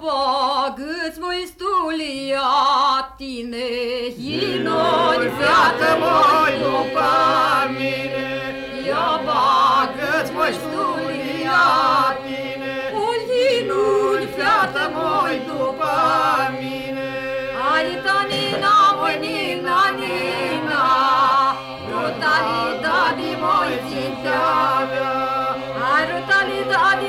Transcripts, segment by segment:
bagă-ți voi stulia tine, Inoni, fiată moi după mine. Ia bagă-ți voi stulia tine, Inoni, fiată moi după mine. Arita nina, moi nina, nina, Rutali, dadi, moi ținteavea, Arutali, dadi,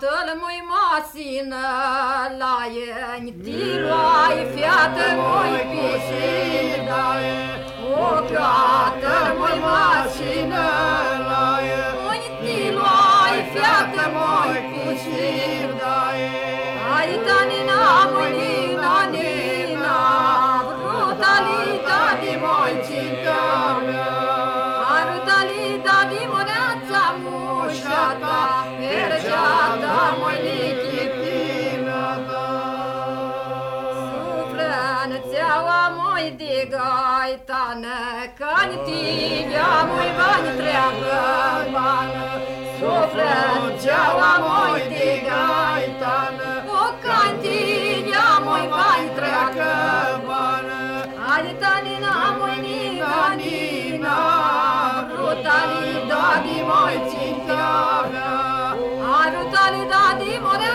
gata-l moi masină, la ieni, tiluai, fiată, moi pisidaie. O gata-l moi masină, la ieni, tiluai, fiată, moi pisidaie. Ai tanina, moi nina, nina, brutalidade, moi ținteamea. Brutalidade, moreața, mușata, perceata, moi lichipina ta. Suflănățeaua moi de gaitană, Cantilea moi bani treabă bană. Suflănățeaua moi de Mora.